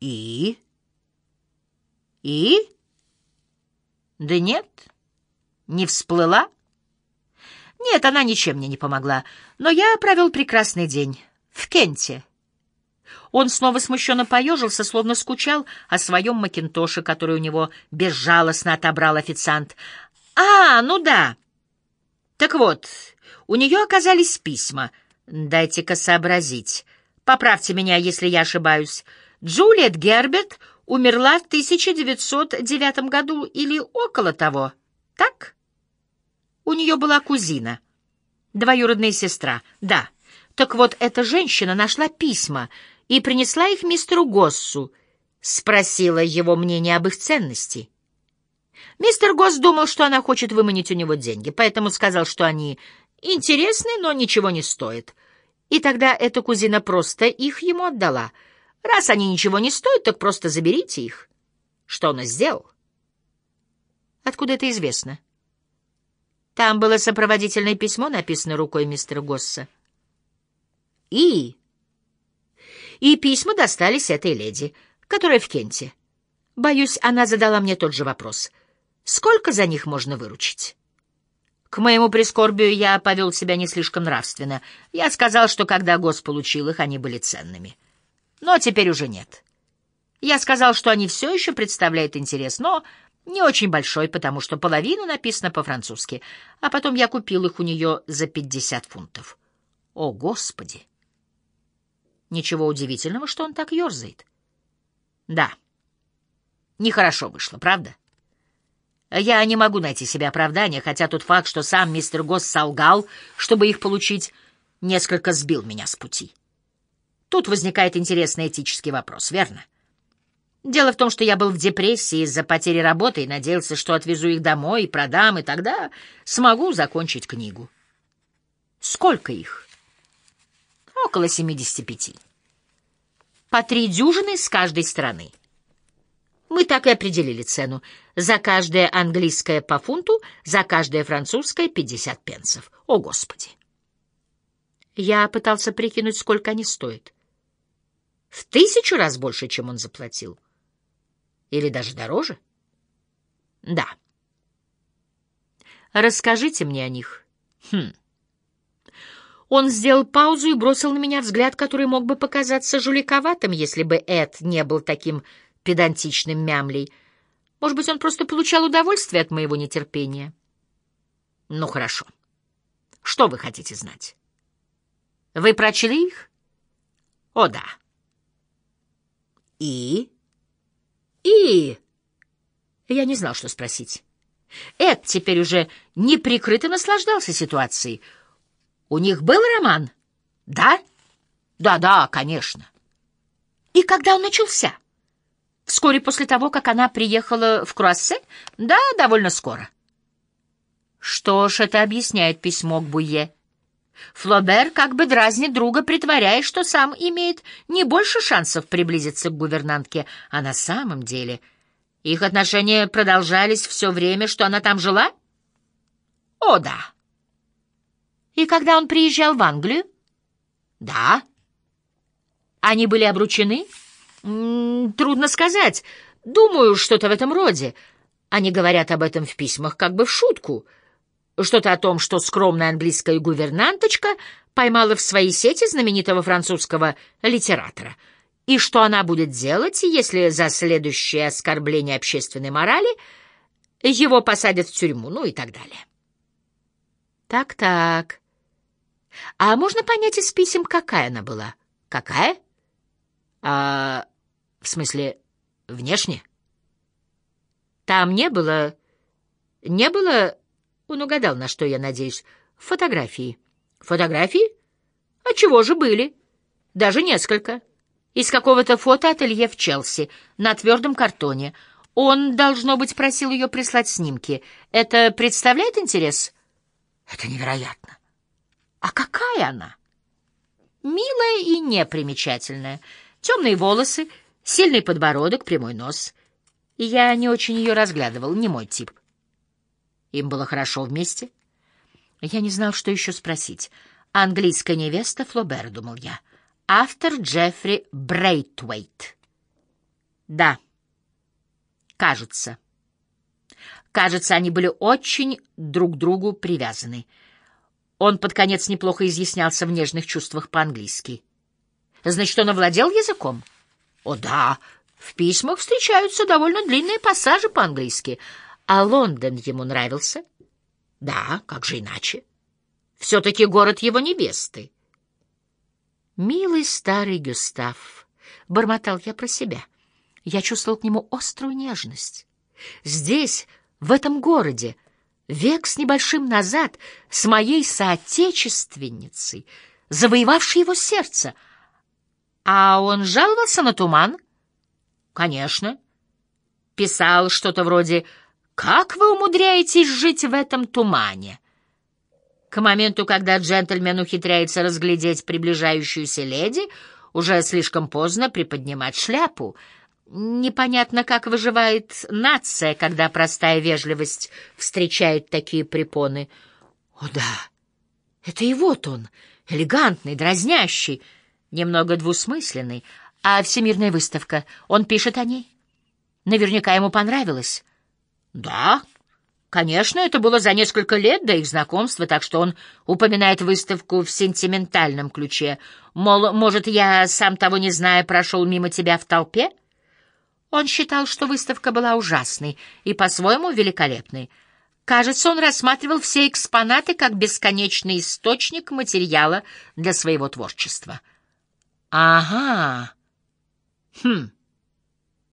И? И? Да нет, не всплыла. Нет, она ничем мне не помогла, но я провел прекрасный день в Кенте. Он снова смущенно поежился, словно скучал о своем макинтоше, который у него безжалостно отобрал официант. «А, ну да. Так вот, у нее оказались письма. Дайте-ка сообразить. Поправьте меня, если я ошибаюсь. Джулиет Герберт умерла в 1909 году или около того, так? У нее была кузина, двоюродная сестра, да. Так вот, эта женщина нашла письма и принесла их мистеру Госсу, спросила его мнение об их ценности. Мистер Госс думал, что она хочет выманить у него деньги, поэтому сказал, что они интересны, но ничего не стоят. И тогда эта кузина просто их ему отдала — Раз они ничего не стоят, так просто заберите их. Что он сделал? Откуда это известно? Там было сопроводительное письмо, написанное рукой мистера Госса. И... И письма достались этой леди, которая в Кенте. Боюсь, она задала мне тот же вопрос. Сколько за них можно выручить? К моему прискорбию я повел себя не слишком нравственно. Я сказал, что когда Гос получил их, они были ценными. Но теперь уже нет. Я сказал, что они все еще представляют интерес, но не очень большой, потому что половина написана по-французски, а потом я купил их у нее за пятьдесят фунтов. О, Господи! Ничего удивительного, что он так ерзает. Да, нехорошо вышло, правда? Я не могу найти себе оправдания, хотя тот факт, что сам мистер Госс солгал, чтобы их получить, несколько сбил меня с пути. Тут возникает интересный этический вопрос, верно? Дело в том, что я был в депрессии из-за потери работы и надеялся, что отвезу их домой и продам, и тогда смогу закончить книгу. Сколько их? Около 75. По три дюжины с каждой стороны. Мы так и определили цену. За каждое английское по фунту, за каждое французское — 50 пенсов. О, Господи! Я пытался прикинуть, сколько они стоят. В тысячу раз больше, чем он заплатил. Или даже дороже? Да. Расскажите мне о них. Хм. Он сделал паузу и бросил на меня взгляд, который мог бы показаться жуликоватым, если бы Эд не был таким педантичным мямлей. Может быть, он просто получал удовольствие от моего нетерпения. Ну, хорошо. Что вы хотите знать? Вы прочли их? О, да. И? И? Я не знал, что спросить. Эд теперь уже неприкрыто наслаждался ситуацией. У них был роман? Да? Да-да, конечно. И когда он начался? Вскоре после того, как она приехала в Круассе? Да, довольно скоро. Что ж, это объясняет письмо к Буе. Флобер как бы дразнит друга, притворяясь, что сам имеет не больше шансов приблизиться к гувернантке, а на самом деле их отношения продолжались все время, что она там жила? О, да. И когда он приезжал в Англию? Да. Они были обручены? М -м, трудно сказать. Думаю, что-то в этом роде. Они говорят об этом в письмах как бы в шутку — что-то о том, что скромная английская гувернанточка поймала в свои сети знаменитого французского литератора, и что она будет делать, если за следующее оскорбление общественной морали его посадят в тюрьму, ну и так далее. Так-так. А можно понять из писем, какая она была? Какая? А, в смысле, внешне? Там не было... Не было он угадал, на что я надеюсь. Фотографии. Фотографии? А чего же были? Даже несколько. Из какого-то фотоателье в Челси, на твердом картоне. Он, должно быть, просил ее прислать снимки. Это представляет интерес? Это невероятно. А какая она? Милая и непримечательная. Темные волосы, сильный подбородок, прямой нос. Я не очень ее разглядывал, не мой тип. Им было хорошо вместе. Я не знал, что еще спросить. Английская невеста Флобер, думал я. Автор Джеффри Брейтвейт. Да. Кажется. Кажется, они были очень друг к другу привязаны. Он под конец неплохо изъяснялся в нежных чувствах по-английски. Значит, он овладел языком? О, да. В письмах встречаются довольно длинные пассажи по-английски. А Лондон ему нравился? Да, как же иначе? Все-таки город его невесты. Милый старый Гюстав, бормотал я про себя. Я чувствовал к нему острую нежность. Здесь, в этом городе, век с небольшим назад, с моей соотечественницей, завоевавшей его сердце. А он жаловался на туман? Конечно. Писал что-то вроде «Как вы умудряетесь жить в этом тумане?» К моменту, когда джентльмен ухитряется разглядеть приближающуюся леди, уже слишком поздно приподнимать шляпу. Непонятно, как выживает нация, когда простая вежливость встречает такие препоны. О да, это и вот он, элегантный, дразнящий, немного двусмысленный. А всемирная выставка, он пишет о ней? Наверняка ему понравилось. Да, Конечно, это было за несколько лет до их знакомства, так что он упоминает выставку в сентиментальном ключе. Мол, может, я, сам того не зная, прошел мимо тебя в толпе? Он считал, что выставка была ужасной и по-своему великолепной. Кажется, он рассматривал все экспонаты как бесконечный источник материала для своего творчества. Ага. Хм.